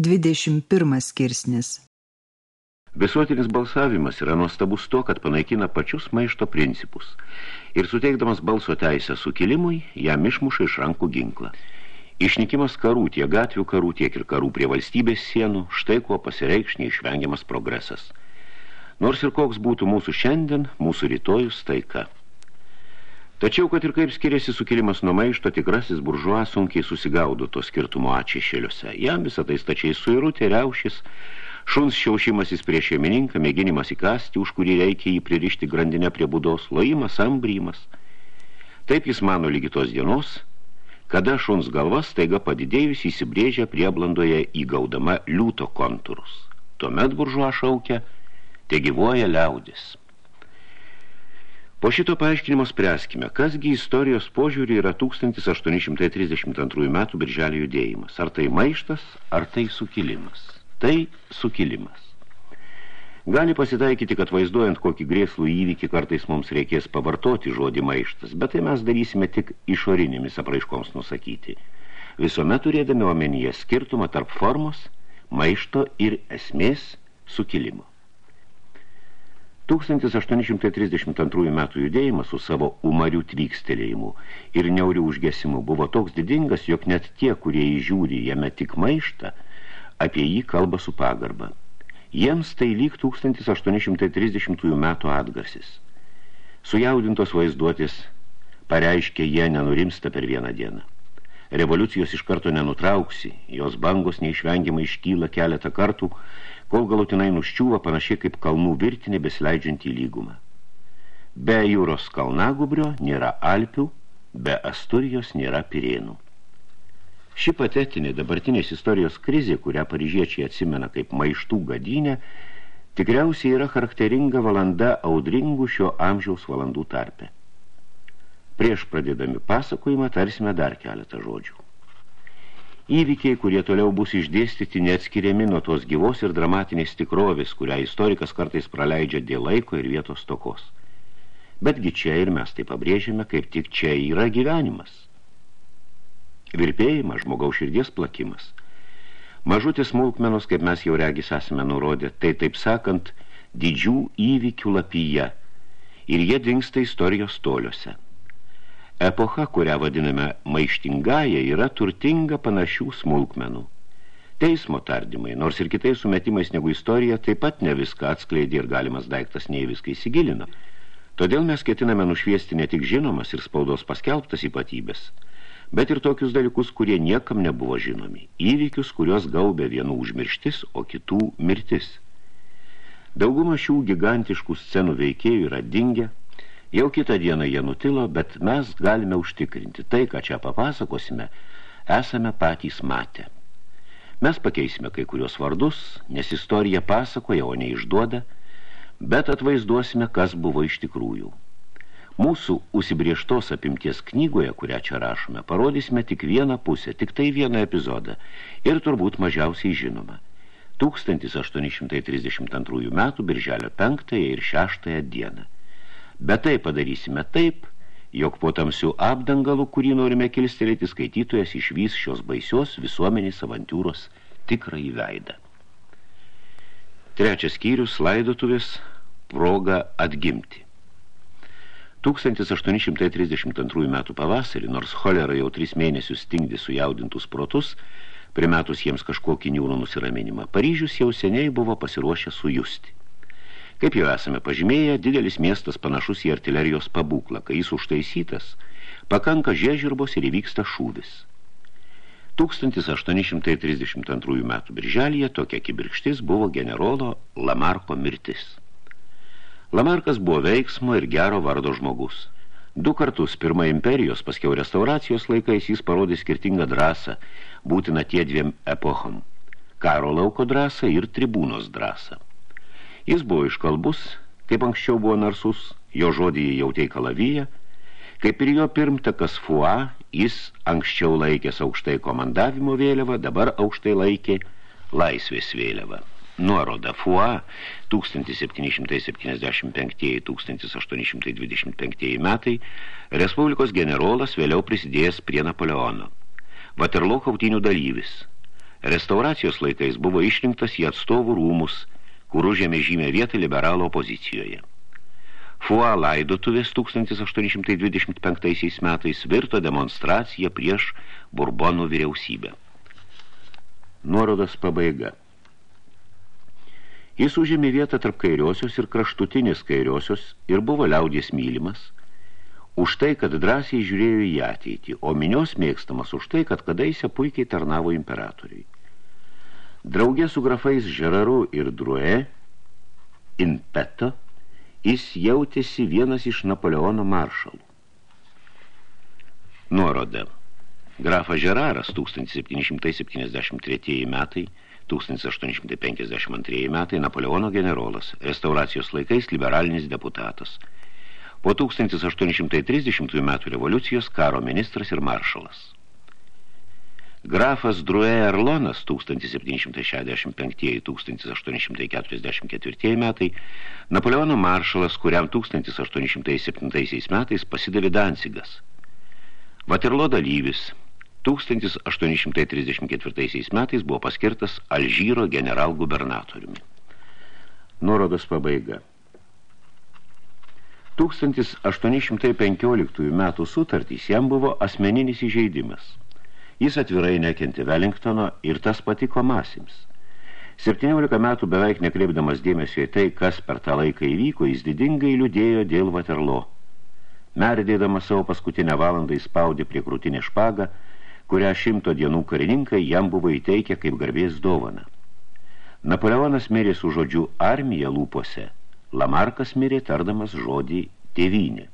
21 skirsnis Visuotinis balsavimas yra nuostabus to, kad panaikina pačius maišto principus ir suteikdamas balso teisę sukilimui, jam išmuša iš rankų ginklą. Išnikimas karų, tiek gatvių karų, tiek ir karų prie valstybės sienų, štai kuo pasireikš neišvengiamas progresas. Nors ir koks būtų mūsų šiandien, mūsų rytojus taika. Tačiau, kad ir kaip skiriasi sukilimas nuo maišto, tikrasis buržuo sunkiai susigaudo to skirtumo atšešėliuose. Jam visą tai stačiai suirutė, riaušis, šuns šiaušimasis prieš šeimininką, mėginimas įkasti, už kurį reikia jį pririšti grandinę prie būdos, lojimas, ambrymas. Taip jis mano lygi tos dienos, kada šuns galvas taiga padidėjus įsibrėžia prieblandoje įgaudama liūto kontūrus. Tuomet buržuo šaukia, te gyvuoja liaudis. Po šito paaiškinimo spręskime, kasgi istorijos požiūrį yra 1832 metų birželio judėjimas. Ar tai maištas, ar tai sukilimas. Tai sukilimas. Gali pasitaikyti, kad vaizduojant kokį grėslų įvykį kartais mums reikės pavartoti žodį maištas, bet tai mes darysime tik išorinėmis apraiškoms nusakyti. Visuomet turėdami omenyje skirtumą tarp formos, maišto ir esmės sukilimo. 1832 metų judėjimas su savo umarių tvykstelėjimu ir neurių užgesimu buvo toks didingas, jog net tie, kurie įžiūri jame tik maištą, apie jį kalba su pagarba. Jiems tai lyg 1830 metų atgarsis. Sujaudintos vaizduotis pareiškė, jie nenurimsta per vieną dieną. Revoliucijos iš karto nenutrauksi, jos bangos neišvengiamai iškyla keletą kartų, kol galutinai nuščiūva panašiai kaip kalnų virtinė besileidžiant į lygumą. Be jūros kalnagubrio nėra Alpių, be Asturijos nėra Pirėnų. Ši patetinė dabartinės istorijos krizė, kurią paryžiečiai atsimena kaip maištų gadynę, tikriausiai yra charakteringa valanda audringų šio amžiaus valandų tarpe. Prieš pradėdami pasakojimą tarsime dar keletą žodžių. Įvykiai, kurie toliau bus išdėstyti, neatskiriami nuo tos gyvos ir dramatinės tikrovės, kurią istorikas kartais praleidžia dėl laiko ir vietos tokos. Betgi čia ir mes tai pabrėžiame, kaip tik čia yra gyvenimas. Virpėjimas, žmogaus širdies plakimas. Mažutės smulkmenos, kaip mes jau regis esame nurodę, tai taip sakant, didžių įvykių lapyje ir jie dingsta istorijos toliuose. Epocha, kurią vadiname maištingąją, yra turtinga panašių smulkmenų. Teismo tardymai, nors ir kitais sumetimais negu istorija, taip pat ne viską atskleidė ir galimas daiktas nei viską įsigilino. Todėl mes ketiname nušviesti ne tik žinomas ir spaudos paskelbtas ypatybės, bet ir tokius dalykus, kurie niekam nebuvo žinomi. Įvykius, kurios gaubė vienų užmirštis, o kitų mirtis. Dauguma šių gigantiškų scenų veikėjų yra dingę, Jau kitą dieną jie nutilo, bet mes galime užtikrinti tai, ką čia papasakosime, esame patys matę. Mes pakeisime kai kurios vardus, nes istorija pasakoja, o neišduoda, bet atvaizduosime, kas buvo iš tikrųjų. Mūsų užsibrieštos apimties knygoje, kurią čia rašome, parodysime tik vieną pusę, tik tai vieną epizodą ir turbūt mažiausiai žinoma. 1832 metų birželio 5 ir 6 dieną. Bet tai padarysime taip, jog po tamsių apdangalų, kurį norime kilstelėti, skaitytojas išvys šios baisios visuomenės avantūros tikrą įveidą. Trečias skyrius – laidotuvės proga atgimti. 1832 metų pavasarį, nors cholera jau tris mėnesius stingdė sujaudintus protus, primetus jiems kažkokį niūrų nusiraminimą, Paryžius jau seniai buvo pasiruošę sujusti. Kaip jau esame pažymėję, didelis miestas panašus į artilerijos pabūklą, kai jis užtaisytas, pakanka žiežirbos ir įvyksta šūvis. 1832 metų birželėje tokia kibirkštis buvo generolo Lamarko mirtis. Lamarkas buvo veiksmo ir gero vardo žmogus. Du kartus pirmą imperijos, paskiau restauracijos laikais jis parodė skirtingą drąsą, būtina tie dviem epochom – karo lauko drąsą ir tribūnos drąsą. Jis buvo iškalbus, kaip anksčiau buvo narsus, jo žodį jautė kalavyje, kaip ir jo pirmtakas Fua, jis anksčiau laikęs aukštai komandavimo vėliavą, dabar aukštai laikė laisvės vėliavą. Nuoroda Fua 1775-1825 metai Respublikos generolas vėliau prisidėjęs prie Napoleono. Vaterlo kautinių dalyvis. Restauracijos laikais buvo išrinktas į atstovų rūmus, kur užėmė žymę vietą liberalo opozicijoje. Fua laidotuvės 1825 metais virto demonstracija prieš Burbonų vyriausybę. Nuorodos pabaiga. Jis užėmė vietą tarp kairiosios ir kraštutinės kairiosios ir buvo liaudės mylimas, už tai, kad drąsiai žiūrėjo į ateitį, o minios mėgstamas už tai, kad kadaise puikiai tarnavo imperatoriui. Draugė su grafais Žeraru ir Drue, in peto, jis jautėsi vienas iš Napoleono maršalų. Nuoroda. Grafas Žeraras 1773 metai 1852 metai Napoleono generolas, restauracijos laikais liberalinis deputatas. Po 1830 metų revoliucijos karo ministras ir maršalas. Grafas Drue Erlonas 1765-1844 metai Napoleono maršalas, kuriam 1807 metais pasidavė Dancigas. Vaterlo dalyvis, 1834 metais buvo paskirtas Alžyro generalgubernatoriumi. Nuorodos pabaiga. 1815 metų sutartys jam buvo asmeninis įžeidimas. Jis atvirai nekenti Wellingtono ir tas patiko masims. 17 metų beveik nekreipdamas dėmesio į tai, kas per tą laiką įvyko, jis didingai liūdėjo dėl Vaterlo. Merdėdamas savo paskutinę valandą įspaudė prie krūtinę špagą kurią šimto dienų karininkai jam buvo įteikę kaip garbės dovaną. Napoleonas mirė su žodžiu armija lūpose, Lamarkas mirė tardamas žodį tėvynė.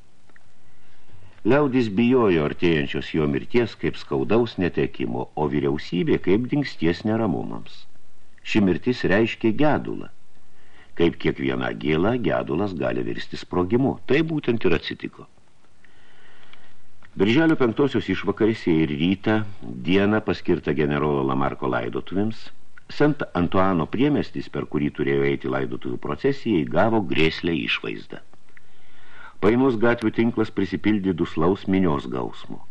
Liaudis bijojo artėjančios jo mirties kaip skaudaus netekimo, o vyriausybė kaip dingsties neramumams. Ši mirtis reiškia gedulą. Kaip kiekviena gėla, gedulas gali virsti sprogimu. Tai būtent ir atsitiko. Birželio penktosios išvakarėse ir rytą dieną paskirta generolo Lamarko laidotuvėms, Sent Antuano priemestis, per kurį turėjo eiti laidotuvių procesijai, gavo grėslę išvaizdą. Painus gatvių tinklas prisipildė duslaus minios gausmo.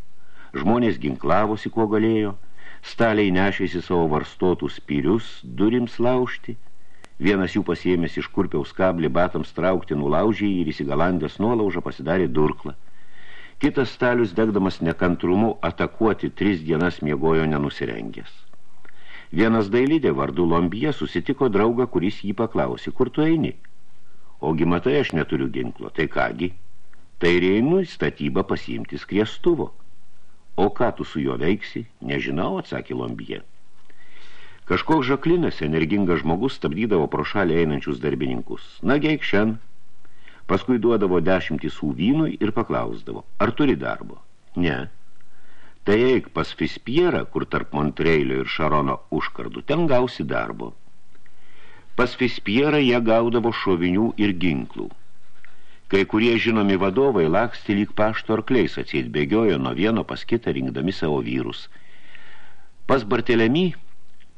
Žmonės ginklavosi, kuo galėjo, staliai nešėsi savo varstotus spyrius, durims laužti, vienas jų pasiėmęs iš kurpiaus kablį batams traukti nulaužė ir įsigalandęs nuolaužą pasidarė durklą. Kitas stalius, degdamas nekantrumu, atakuoti tris dienas miegojo nenusirengęs. Vienas dailydė vardu Lombie susitiko draugą, kuris jį paklausė, kur tu eini? Ogi matai, aš neturiu ginklo, tai kągi? Tai reinu į statybą pasiimti skriestuvo. O ką tu su juo veiksi? Nežinau, atsakė Lombie. Kažkoks žaklinas, energingas žmogus, stabdydavo pro šalį einančius darbininkus. Na, geik šiandien, Paskui duodavo dešimtį sūvynui ir paklausdavo, ar turi darbo? Ne. Tai eik pas Fispierą, kur tarp Montreilio ir Šarono užkardų, ten gausi darbo. Pas Fispierą jie gaudavo šovinių ir ginklų. Kai kurie žinomi vadovai laksti lyg pašto arkliais atseit bėgiojo nuo vieno pas kitą rinkdami savo vyrus. Pas Bartelemy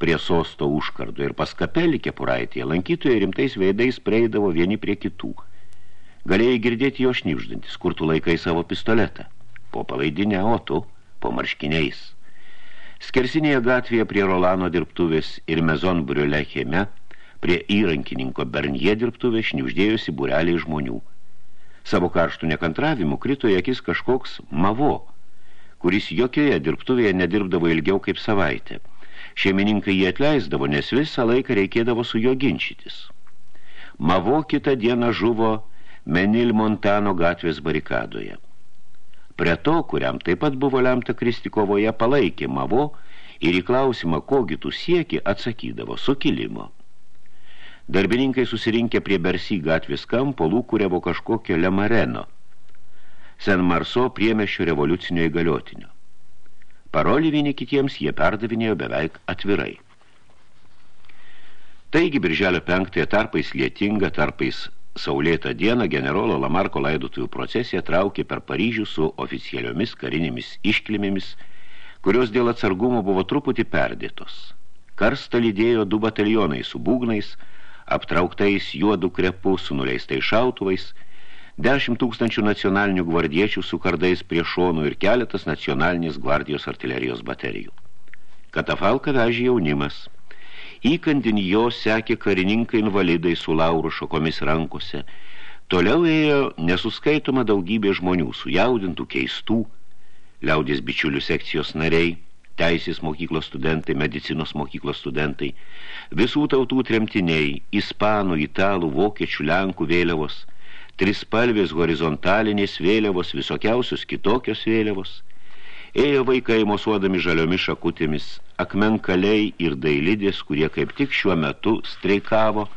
prie sosto užkardo ir pas kapelį kepuraitėje lankytojai rimtais veidais prieidavo vieni prie kitų – Galėjai girdėti jo šnipždantis, kur tu laikai savo pistoletą. Po palaidinę, o tu po marškiniais. Skersinėje gatvėje prie Rolano dirbtuvės ir Mezon Briule Cheme, prie įrankininko Bernie dirbtuvės šnipždėjosi bureliai žmonių. Savo karštų nekantravimu krito į akis kažkoks mavo, kuris jokioje dirbtuvėje nedirbdavo ilgiau kaip savaitę. Šeimininkai jį atleisdavo, nes visą laiką reikėdavo su juo ginčytis. Mavo kitą dieną žuvo Menil Montano gatvės barikadoje. Prie to, kuriam taip pat buvo lemta kristi kovoje, palaikė Mavo ir į klausimą, kogi tu sieki, atsakydavo sukilimo. Darbininkai susirinkę prie Bersy gatvės kampo lūkuriavo kažkokio Lemareno, Sen Marso priemešio revoliucinio įgaliotinio. Parolį vieni kitiems jie perdavinėjo beveik atvirai. Taigi, birželio penktąją tarpais lietinga, tarpais Saulėtą dieną generolo Lamarko laidotųjų procesija traukė per Paryžių su oficialiomis karinėmis išklimėmis, kurios dėl atsargumo buvo truputį perdėtos. Karstą lydėjo du batalionai su būgnais, aptrauktais juodų krepų su nuleistais šautuvais, dešimt tūkstančių nacionalinių gvardiečių su kardais prie šonų ir keletas nacionalinės gvardijos artilerijos baterijų. Katafalką vežė jaunimas. Įkandin jo sekė karininkai invalidai su lauro šakomis rankose. Toliau ėjo nesuskaitoma daugybė žmonių, sujaudintų, keistų, liaudės bičiulių sekcijos nariai, teisės mokyklos studentai, medicinos mokyklos studentai, visų tautų tremtiniai, ispanų, italų, vokiečių, lenkų vėliavos, trispalvės horizontalinės vėliavos, visokiausios kitokios vėliavos. Ėjo vaikai mosuodami žaliomis šakutėmis, akmenkaliai ir dailidės, kurie kaip tik šiuo metu streikavo,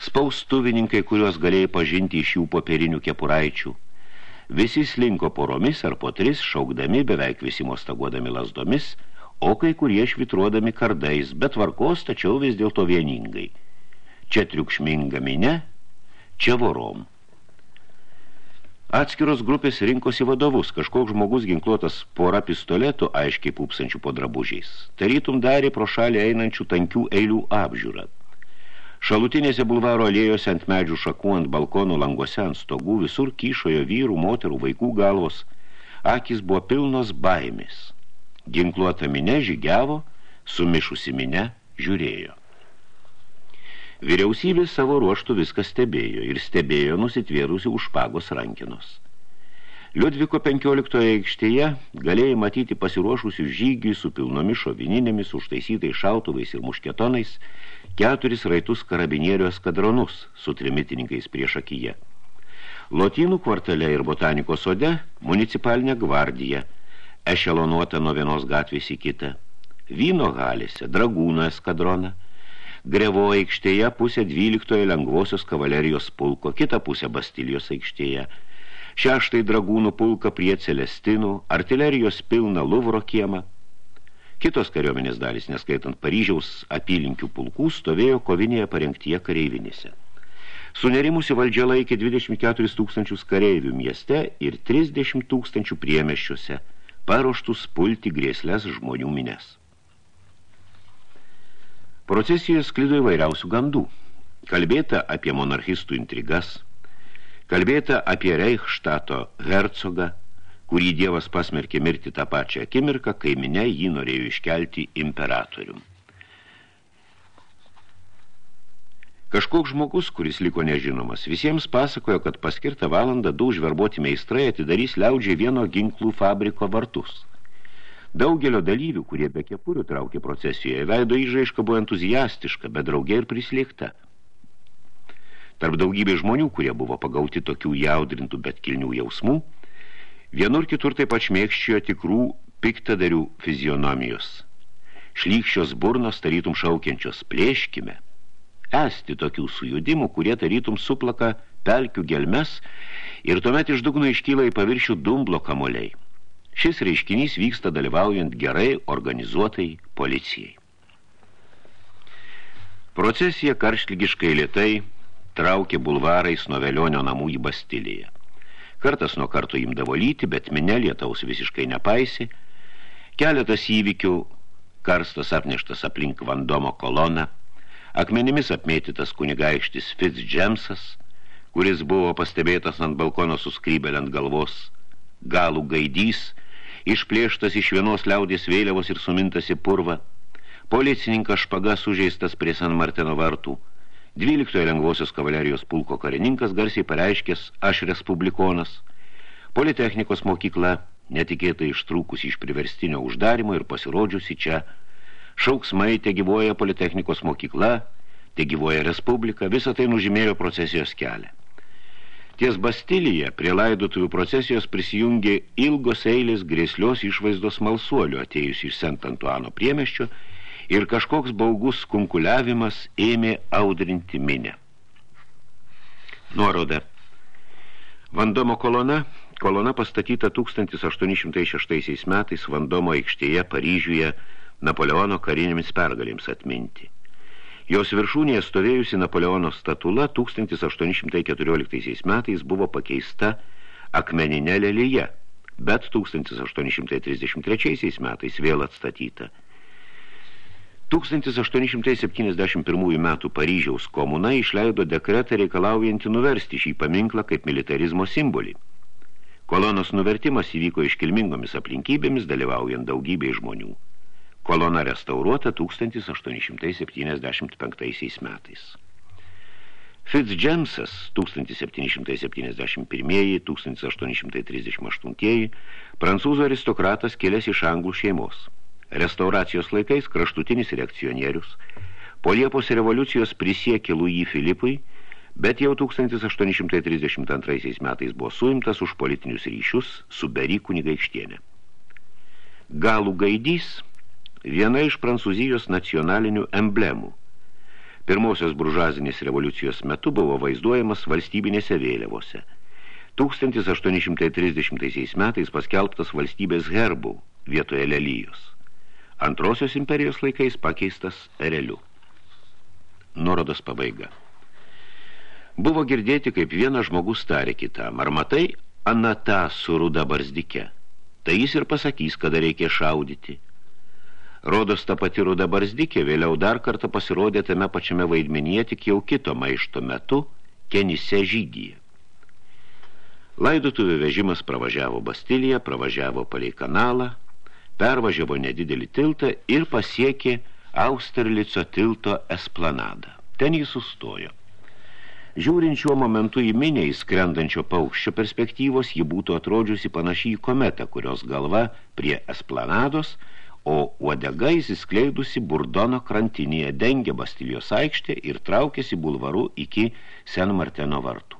spaustuvininkai, kuriuos galėjai pažinti iš jų popierinių kepuraičių, Visi slinko poromis ar po tris, šaukdami, beveik visi mostaguodami lasdomis, o kai kurie švitruodami kardais, bet varkos tačiau vis dėlto vieningai. Čia triukšminga minė, čia vorom. Atskiros grupės rinkosi vadovus, kažkoks žmogus ginkluotas pora pistoletų, aiškiai pupsančių po drabužiais. Tarytum darė pro šalį einančių tankių eilių apžiūrą. Šalutinėse bulvaro alėjose ant medžių šakų, ant balkonų languose, ant stogų, visur kyšojo vyrų, moterų, vaikų galvos. Akis buvo pilnos baimės. Ginkluota minė žygiavo, sumišusi minė žiūrėjo. Vyriausybė savo ruoštų viską stebėjo ir stebėjo nusitvėrusi už pagos rankinos. Liudviko 15 aikštėje galėjai matyti pasiruošusių žygiui su pilnomis šovininėmis, užtaisytais šautuvais ir mušketonais, keturis raitus karabinierių eskadronus su trimitininkais prieš akiją. Lotynų kvartale ir botanikos sode municipalinė gvardija, ešelonuota nuo vienos gatvės į kitą. Vyno galėse, dragūno eskadroną, Grevo aikštėje pusė 12 lengvosios kavalerijos pulko, kita pusė Bastilijos aikštėje – šeštai dragūnų pulką prie Celestinų, artilerijos pilną Luvro kiemą. Kitos kariuomenės dalys, neskaitant Paryžiaus apylinkių pulkų, stovėjo kovinėje parengtyje kareivinėse. Sunerimusi valdžia laikė 24 tūkstančius kareivių mieste ir 30 tūkstančių priemeščiuose, paruoštus pulti grėslės žmonių mines. Procesijoje sklido įvairiausių gandų. Kalbėta apie monarchistų intrigas – Kalbėta apie Reichštato hercogą, kurį dievas pasmerkė mirti tą pačią akimirką, kai minė jį norėjo iškelti imperatorium. Kažkoks žmogus, kuris liko nežinomas, visiems pasakojo, kad paskirtą valandą du užverbuoti meistrai atidarys liaudžiai vieno ginklų fabriko vartus. Daugelio dalyvių, kurie be kepurių traukė procesijoje, veido įžaiška buvo entuziastiška, bet draugė ir prislėgta – Tarp daugybė žmonių, kurie buvo pagauti tokių jaudrintų, bet kilnių jausmų, vienur kitur taip pat šmėkščiojo tikrų piktadarių fizionomijos. Šlykščios burnos tarytum šaukiančios plėškime. Esti tokių sujudimų, kurie tarytum suplaka pelkių gelmes ir tuomet iš dugno iškyla į paviršių dumblo kamoliai. Šis reiškinys vyksta dalyvaujant gerai organizuotai policijai. Procesija karštlygiškai lietai traukė bulvarais nuo velionio namų į Bastiliją. Kartas nuo karto imdavo lyti, bet minė lietaus visiškai nepaisi. Keletas įvykių, karstas apneštas aplink Vandomo koloną, akmenimis apmėtytas kunigaikštis Fitzjamesas, kuris buvo pastebėtas ant balkono suskrybelę ant galvos, galų gaidys, išplėštas iš vienos liaudės vėliavos ir sumintas į purvą, policininkas špaga sužeistas prie San Martino vartų, 12 lengvosios kavalerijos pulko karininkas garsiai pareiškęs aš respublikonas. Politechnikos mokykla netikėtai ištrūkusi iš priverstinio uždarimo ir pasirodžiusi čia. Šauksmai te gyvoja Politechnikos mokykla, te gyvoja Respublika, visą tai nužymėjo procesijos kelią. Ties Bastilyje prie laidotuvių procesijos prisijungė ilgos eilės grėslios išvaizdos malsuolių atėjusių iš Sent Antuano priemeščio ir kažkoks baugus kunkuliavimas ėmė audrinti minę. Nuoroda. Vandomo kolona, kolona pastatyta 1806 metais Vandomo aikštėje Paryžiuje Napoleono karinėmis pergalėms atminti. Jos viršūnėje stovėjusi Napoleono statula 1814 metais buvo pakeista akmeninė lelyje, bet 1833 metais vėl atstatyta – 1871 metų Paryžiaus komuna išleido dekretą reikalaujantį nuversti šį paminklą kaip militarizmo simbolį. Kolonos nuvertimas įvyko iškilmingomis aplinkybėmis, dalyvaujant daugybei žmonių. Kolona restauruota 1875 metais. Fitzjamesas 1771-1838 prancūzų aristokratas kilęs iš anglų šeimos. Restauracijos laikais kraštutinis reakcionierius. Po Liepos revoliucijos prisiekė Louis Filipui, bet jau 1832 metais buvo suimtas už politinius ryšius su Bery kunigaikštienė. Galų gaidys – viena iš Prancūzijos nacionalinių emblemų. Pirmosios buržazinės revoliucijos metu buvo vaizduojamas valstybinėse vėliavose. 1830 metais paskelbtas valstybės herbų vietoje lelyjos. Antrosios imperijos laikais pakeistas ereliu. Nuorodos pabaiga. Buvo girdėti, kaip vienas žmogus tarė kitam, ar matai anata su ruda barzdike. Tai jis ir pasakys, kada reikia šaudyti. Rodos ta pati ruda barzdikė vėliau dar kartą pasirodė tame pačiame vaidmenyje tik jau kito maišto metu Kenise žygyje. Laidotuvių vežimas pravažiavo Bastiliją, pravažiavo palei kanalą, pervažiavo nedidelį tiltą ir pasiekė Austerlico tilto esplanadą. Ten jis sustojo. Žiūrint šiuo momentu į minę įskrendančio paukščio perspektyvos, ji būtų atrodžiusi panašiai į kometą, kurios galva prie esplanados, o uodega įsiskleidusi Burdono krantinėje dengė Bastilijos aikštę ir traukėsi bulvaru iki Sen Marteno vartų.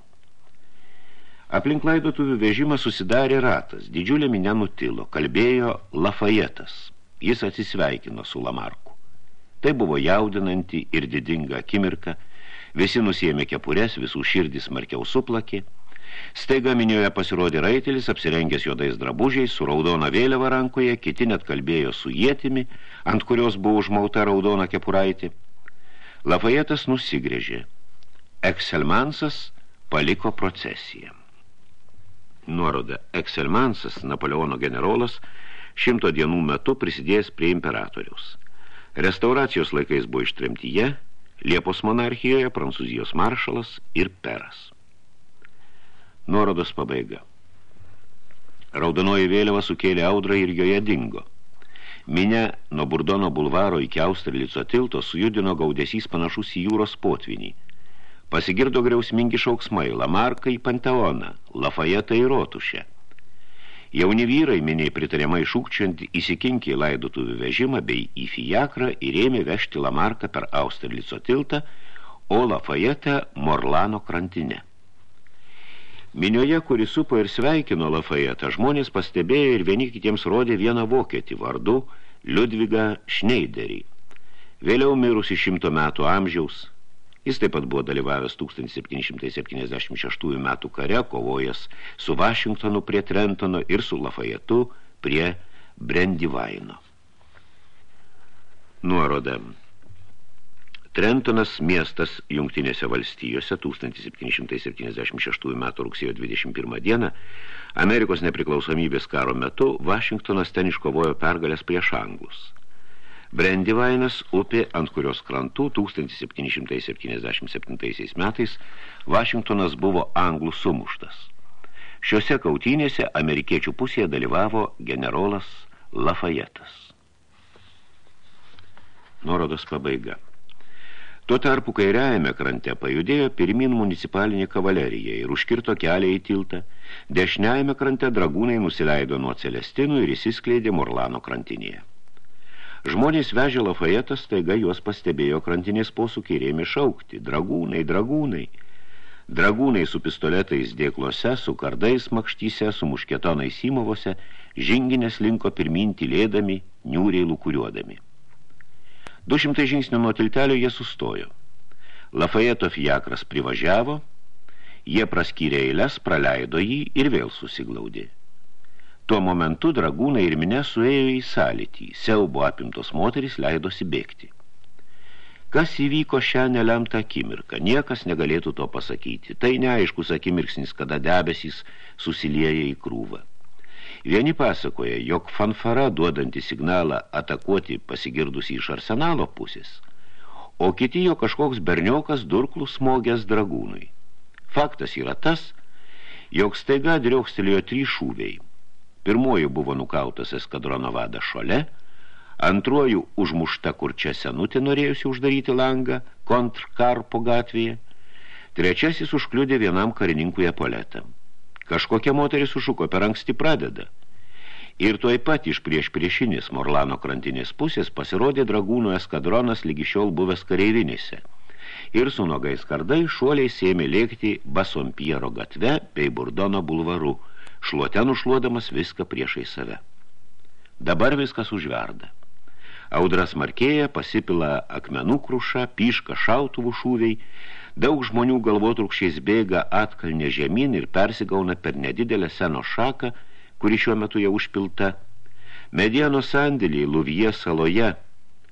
Aplink laidotuvių vežimą susidarė ratas, didžiulė minė nutilo, kalbėjo Lafayetas. Jis atsisveikino su Lamarku. Tai buvo jaudinanti ir didinga akimirka, visi nusėmė kepures, visų širdis markiau suplakė. Staiga minioje pasirodė raitelis, apsirengęs juodais drabužiais, su raudona vėliava rankoje, kiti net kalbėjo su jėtimi, ant kurios buvo užmauta raudona kepuraitė. Lafayetas nusigrėžė. Excelmansas paliko procesiją. Nuoroda Excelmansas, Napoleono generolas, šimto dienų metu prisidėjęs prie imperatoriaus. Restauracijos laikais buvo ištremtyje, Liepos monarchijoje Prancūzijos maršalas ir peras. Nuorodos pabaiga. Raudonoji vėliava sukėlė audrą ir joje dingo. Minė nuo Burdono bulvaro iki Austerlico tilto sujudino gaudesys panašus į jūros potvinį – Pasigirdo griausmingi šauksmai Lamarką į Panteoną, Lafajetą į Rotušę. Jauni vyrai miniai pritariamai šūkčiant įsikinkė į laidotuvių vežimą bei į Fijakrą ir ėmė vežti Lamarką per Austerlico tiltą, o Lafajetą Morlano krantinę. Minioje, kuri supo ir sveikino Lafajetą, žmonės pastebėjo ir vieni kitiems rodė vieną vokietį vardu Liudvigą Schneiderį. Vėliau mirusi šimto metų amžiaus, Jis taip pat buvo dalyvavęs 1776 metų kare, kovojęs su Vašingtonu prie Trentono ir su Lafayetu prie Brendivaino. Nuoroda. Trentonas miestas Jungtinėse valstijose 1776 metų rugsėjo 21 dieną Amerikos nepriklausomybės karo metu Vašingtonas ten iškovojo pergalės prieš anglus. Brendivainas upė, ant kurios krantų 1777 metais Vašingtonas buvo anglų sumuštas. Šiuose kautynėse amerikiečių pusėje dalyvavo generolas Lafayetas. Nuorodos pabaiga. Tuo tarpu kairiajame krante pajudėjo pirmin municipalinė kavalerija ir užkirto kelią į tiltą. Dešiniajame krante dragūnai nusileido nuo Celestinų ir įsiskleidė Morlano krantinėje. Žmonės vežė Lafayetas, taiga juos pastebėjo krantinės posūkį ir ėmė šaukti. Dragūnai, dragūnai. Dragūnai su pistoletais dėklose, su kardais makštyse, su mušketonais įmovose, žinginės linko pirmin tylėdami, niūriai lukuriuodami. Du šimtai žingsnių nuo tiltelio jie sustojo. Lafayeto fiakras privažiavo, jie praskyrė eilės, praleido jį ir vėl susiglaudė. Tuo momentu dragūnai ir minė suėjo į sąlytį, siaubo apimtos moteris leidosi bėgti. Kas įvyko šią nelemtą akimirką, niekas negalėtų to pasakyti. Tai neaiškus akimirksnis, kada debesys susilieja į krūvą. Vieni pasakoja, jog fanfara duodanti signalą atakuoti pasigirdusi iš arsenalo pusės, o kiti jo kažkoks berniokas durklų smogęs dragūnui. Faktas yra tas, jog staiga driokstelėjo trys šūviai – Pirmoji buvo nukautas eskadrono vadas šole, Antruoju užmušta kur čia senutė norėjusi uždaryti langą kontrkarpo gatvėje. Trečiasis užkliudė vienam karininkui epoletą. Kažkokia moteris sušuko per anksti pradeda. Ir tuoj pat iš prieš priešinės Morlano krantinės pusės pasirodė dragūnų eskadronas lygi šiol buvęs kareivinėse. Ir su nogais kardai šuoliai sėmė lėkti Basompiero gatve bei Burdono bulvaru, šluote nušluodamas viską priešai save. Dabar viskas užverda. Audras markėja, pasipila akmenų kruša, pyška šautuvų šūviai, Daug žmonių galvotrukščiais bėga atkalnė žemyn ir persigauna per nedidelę seno šaką, kuri šiuo metu jau užpilta. Medieno sandėliai Luvie saloje,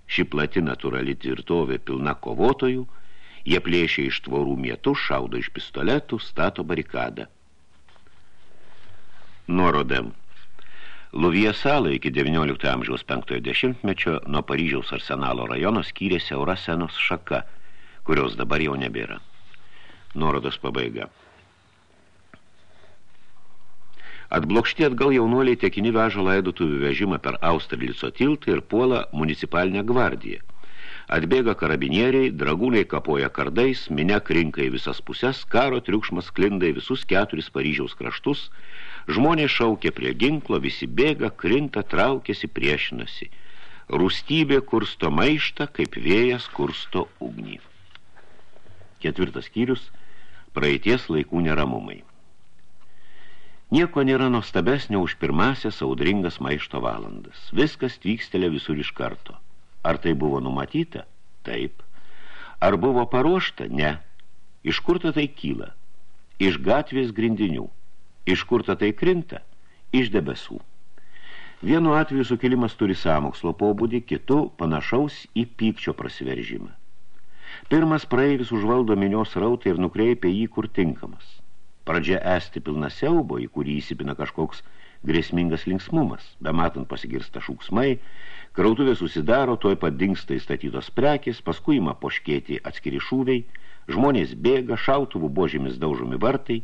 ši plati natūrali tvirtovė pilna kovotojų, jie plėšia iš tvorų mietų, šaudo iš pistoletų, stato barikadą. Nuorodėm. Luvie salą iki 19 amžiaus 50 mečio nuo Paryžiaus arsenalo rajono skyrė siaura senos šaka – kurios dabar jau nebėra. Nuorodos pabaiga. Atblokšti atgal jaunuoliai tekini veža laidotuvių vežimą per Austerlico tiltą ir puola municipalinę gvardiją. Atbėga karabinieriai, dragūnai kapoja kardais, minia krinka į visas pusės, karo triukšmas klinda į visus keturis Paryžiaus kraštus, žmonės šaukia prie ginklo, visi bėga, krinta, traukiasi, priešinasi. Rūstybė kursto maištą, kaip vėjas kursto ugnį. Ketvirtas skyrius – praeities laikų neramumai. Nieko nėra nuostabesnio už pirmasias audringas maišto valandas. Viskas tvykstelė visur iš karto. Ar tai buvo numatyta? Taip. Ar buvo paruošta? Ne. Iš kur ta tai kyla? Iš gatvės grindinių. Iš kur ta tai krinta? Iš debesų. Vienu atveju sukilimas turi samokslo pobūdį, kitu panašaus į pykčio prasiveržimą. Pirmas praeivis užvaldo minios rautą ir nukreipia jį kur tinkamas. Pradžia esti pilna siaubo, į kurį įsipina kažkoks grėsmingas linksmumas. Bematant pasigirsta šūksmai, krautuvė susidaro, toj pat dingsta įstatytos prekės, paskui ima poškėti atskiri šūviai, žmonės bėga, šautuvų božėmis daužomi vartai,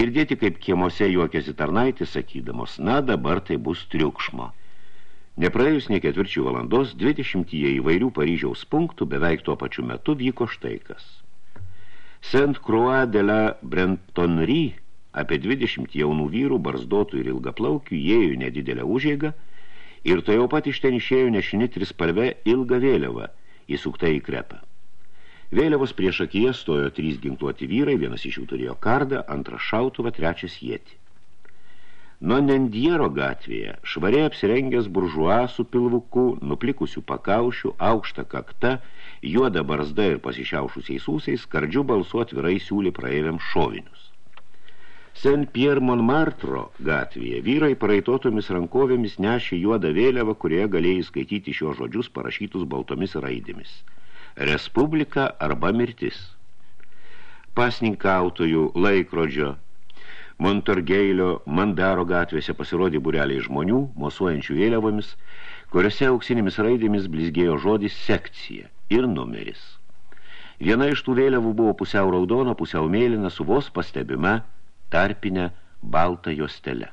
girdėti, kaip kiemuose juokėsi tarnaitį, sakydamos, na, dabar tai bus triukšmo. Nepraėjus ne ketvirčių valandos, 20 įvairių Paryžiaus punktų beveik tuo pačiu metu vyko štai kas. Saint-Croix de la Brentonnerie apie 20 jaunų vyrų, barzdotų ir ilgaplaukių, įėjo nedidelę užėgą ir to jau pat iš ten išėjo nešini trispalve ilgą vėliavą, įsukta į krepą. Vėliavos prieš akiją stojo trys ginkluoti vyrai, vienas iš jų turėjo kardą, antras šautuvą, trečias jėti. Nuo Nendiero gatvėje švariai apsirengęs buržuą su pilvuku, nuplikusių pakaušių, aukšta kakta, juoda barzda ir pasišiaušusiais ūsiais, skardžių balsu atvirai siūlė praeiviams šovinius. Saint-Pierre Montmartre gatvėje vyrai paraitotomis rankovėmis nešė juodą vėliavą, kurioje galėjai skaityti šios žodžius parašytus baltomis raidėmis. Respublika arba mirtis. Pasninkautojų, laikrodžio, Montorgeilio, Mandaro gatvėse pasirodė bureliai žmonių, mosuojančių vėliavomis, kuriuose auksinėmis raidėmis blizgėjo žodis sekcija ir numeris. Viena iš tų vėliavų buvo pusiau raudona, pusiau mėlyna, su vos pastebima tarpinė balta jostelė.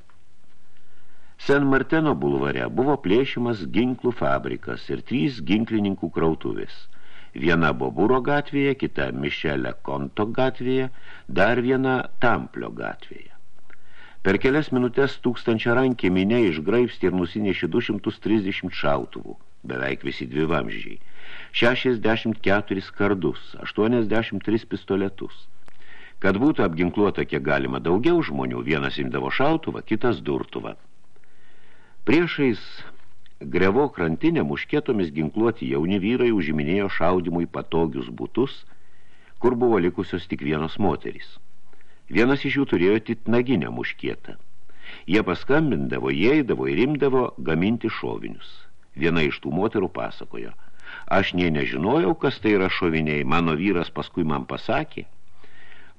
Sen Marteno bulvare buvo plėšimas ginklų fabrikas ir trys ginklininkų krautuvės – Viena Boburo gatvėje, kita Mišelė Konto gatvėje, dar viena Tamplio gatvėje. Per kelias minutės tūkstančia rankė minė išgraipsti ir nusinešė 230 šautuvų, beveik visi dvi vamžiai, 64 kardus, 83 pistoletus. Kad būtų apginkluota kiek galima daugiau žmonių, vienas imdavo šautuvą, kitas durtuvą. Priešais grevo krantinę muškėtomis ginkluoti jauni vyrai užiminėjo šaudimui patogius būtus, kur buvo likusios tik vienos moterys. Vienas iš jų turėjo titnaginę muškietą. Jie paskambindavo, įeidavo ir imdavo gaminti šovinius. Viena iš tų moterų pasakojo. Aš nie nežinojau, kas tai yra šoviniai, mano vyras paskui man pasakė.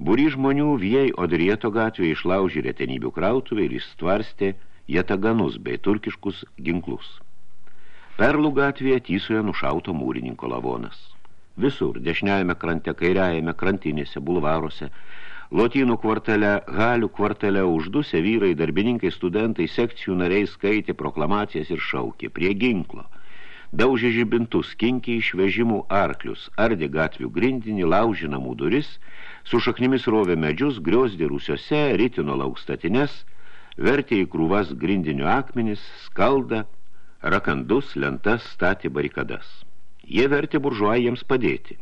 Būry žmonių viej Odrieto gatvėje išlaužė retenybių krautuvę ir išstvarstė jataganus bei turkiškus ginklus. Perlų gatvėje tysoje nušauto mūrininko lavonas. Visur, dešiniajame krante, kairiajame krantinėse, bulvaruose, Lotynų kvartale, Galių kvartale uždusę vyrai, darbininkai, studentai, sekcijų nariai skaitė proklamacijas ir šaukė prie ginklo. daužė žibintus, kinkė išvežimų arklius, ardė gatvių grindinį, laužė namų duris, su šaknimis rovė medžius, griozdė rūsiuose, ritino laukstatines, vertė į krūvas grindinių akmenis, skaldą, rakandus, lentas, statė barikadas. Jie vertė buržuą jiems padėti.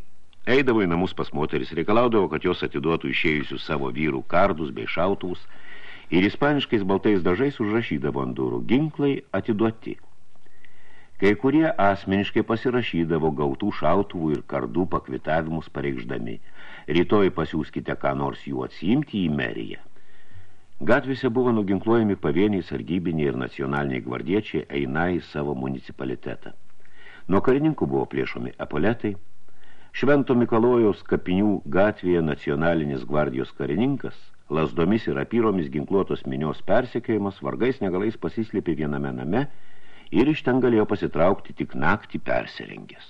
Eidavo į namus pas moteris, reikalaudavo, kad jos atiduotų išėjusius savo vyrų kardus bei šautuvus ir ispaniškais baltais dažais užrašydavo ant durų ginklai atiduoti. Kai kurie asmeniškai pasirašydavo gautų šautuvų ir kardų pakvitavimus pareikšdami. Rytoj pasiūskite ką nors jų atsiimti į meriją. Gatvėse buvo nuginkluojami pavieniai sargybiniai ir nacionaliniai gvardiečiai eina į savo municipalitetą. Nuo karininkų buvo plėšomi apoletai. Švento Mikalojaus kapinių gatvėje nacionalinis gvardijos karininkas, lasdomis ir apyromis ginkluotos minios persekiojimas, vargais negalais pasislėpė viename name ir iš ten galėjo pasitraukti tik naktį persirengęs.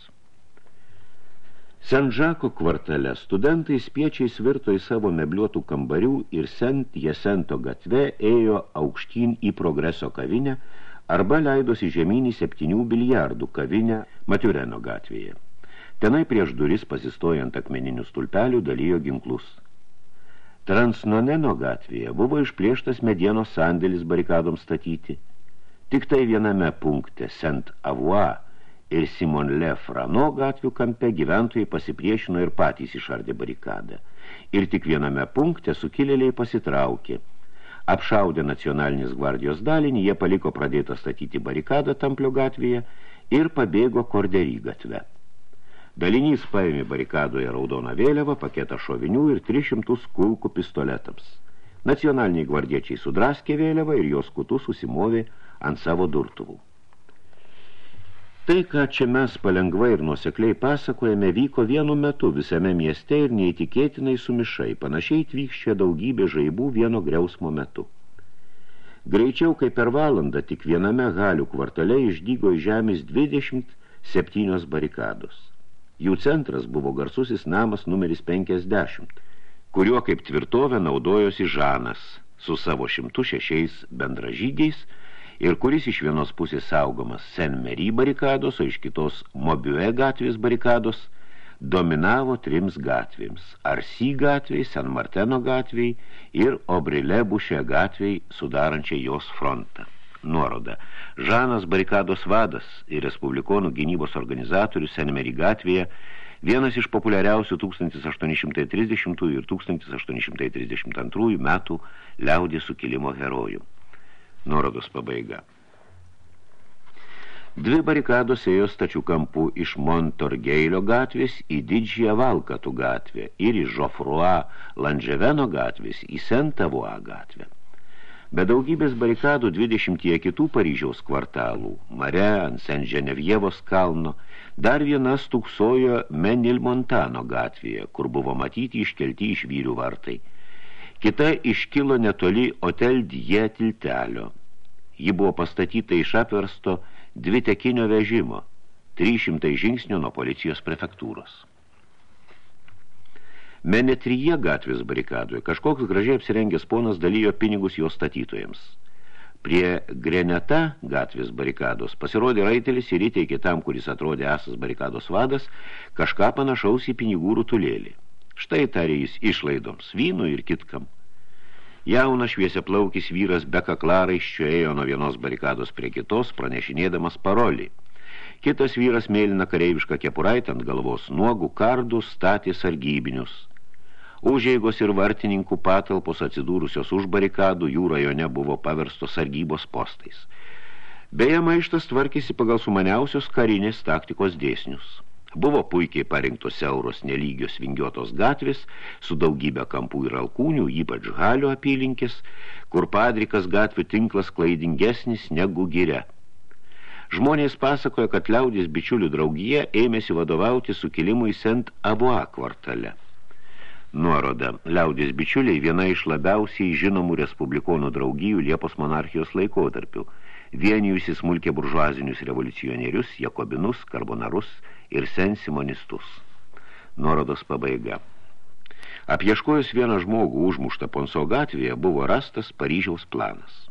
Senžako kvartale studentai spiečiai svirto į savo mebliuotų kambarių ir Sent Jesento gatve ėjo aukštyn į progreso kavinę arba leidosi žemynį septynių biliardų kavinę Matiureno gatvėje. Tenai prieš duris pasistojant akmeninių stulpelių dalyjo ginklus. Transnoneno gatvėje buvo išplėštas medienos sandėlis barikadoms statyti – Tik tai viename punkte Saint Avois ir Simon Le Frano gatvių kampe gyventojai pasipriešino ir patys išardė barikadą. Ir tik viename punkte sukilėliai pasitraukė. Apšaudė nacionalinis gvardijos dalinį, jie paliko pradėtą statyti barikadą Tamplio gatvėje ir pabėgo Korderį gatve. Dalinys paėmė barikadoje raudoną vėliavą, paketą šovinių ir 300 kulkų pistoletams. Nacionaliniai gvardiečiai sudraskė vėliavą ir jos kutus susimovė ant savo durtuvų. Tai, ką čia mes palengvai ir nuosekliai pasakojame, vyko vienu metu visame mieste ir neįtikėtinai sumišai, panašiai tvykščia daugybė žaibų vieno griausmo metu. Greičiau kaip per valandą tik viename galių kvartale išdygo iš žemės 27 barikados. Jų centras buvo garsusis namas numeris 50, kuriuo kaip tvirtovė naudojosi Žanas su savo 106 bendražygiais – ir kuris iš vienos pusės saugomas Sen-Mery barikados, o iš kitos Mobiue gatvės barikados, dominavo trims gatvėms – Arsi gatvėj, San Marteno gatvėj ir Obrile Bušė gatvėj, sudarančiai jos frontą. Nuoroda. Žanas barikados vadas ir Respublikonų gynybos organizatorius Sen-Mery gatvėje vienas iš populiariausių 1830 ir 1832 metų liaudės sukilimo herojų. Nuorodos pabaiga. Dvi barikados ėjo stačių kampų iš Montorgeilio gatvės į Didžiąją Valkatų gatvę ir iš Žofrua Landževeno gatvės į Sentavua gatvę. Be daugybės barikadų 20 kitų Paryžiaus kvartalų, Mare, ant Sen Ženevievos kalno, dar viena stūksojo Menilmontano gatvėje, kur buvo matyti iškelti iš vyrių vartai. Kita iškilo netoli Hotel Die tiltelio, Ji buvo pastatyta iš apversto dvitekinio vežimo, 300 žingsnių nuo policijos prefektūros. Menetryje gatvės barikadoje kažkoks gražiai apsirengęs ponas dalyjo pinigus jo statytojams. Prie Greneta gatvės barikados pasirodė raitelis ir įteikė tam, kuris atrodė esas barikados vadas, kažką panašaus į pinigų rutulėlį. Štai tarė jis išlaidoms, vynų ir kitkam. Jaunas šviesiaplaukis vyras be kaklaraiščio ėjo nuo vienos barikados prie kitos, pranešinėdamas parolį. Kitas vyras mėlyna kareivišką kepuraitę ant galvos nuogų kardų statė sargybinius. Užeigos ir vartininkų patalpos atsidūrusios už barikadų jų rajone buvo paverstos sargybos postais. Beje, maištas tvarkėsi pagal sumaniausios karinės taktikos dėsnius. Buvo puikiai parinktos siauros nelygios vingiotos gatvės su daugybė kampų ir alkūnių, ypač halio apylinkės, kur padrikas gatvių tinklas klaidingesnis negu giria. Žmonės pasakoja, kad liaudės bičiulių draugija ėmėsi vadovauti sukilimui Sent Aboa kvartale. Nuoroda. Liaudės bičiuliai viena iš labiausiai žinomų respublikonų draugijų Liepos monarchijos laikotarpių, vienijusi smulkė buržuazinius revoliucionierius, jakobinus, karbonarus – ir sensimonistus. Nuorodos pabaiga. Apieškojus vieną žmogų užmuštą Ponso gatvėje buvo rastas Paryžiaus planas.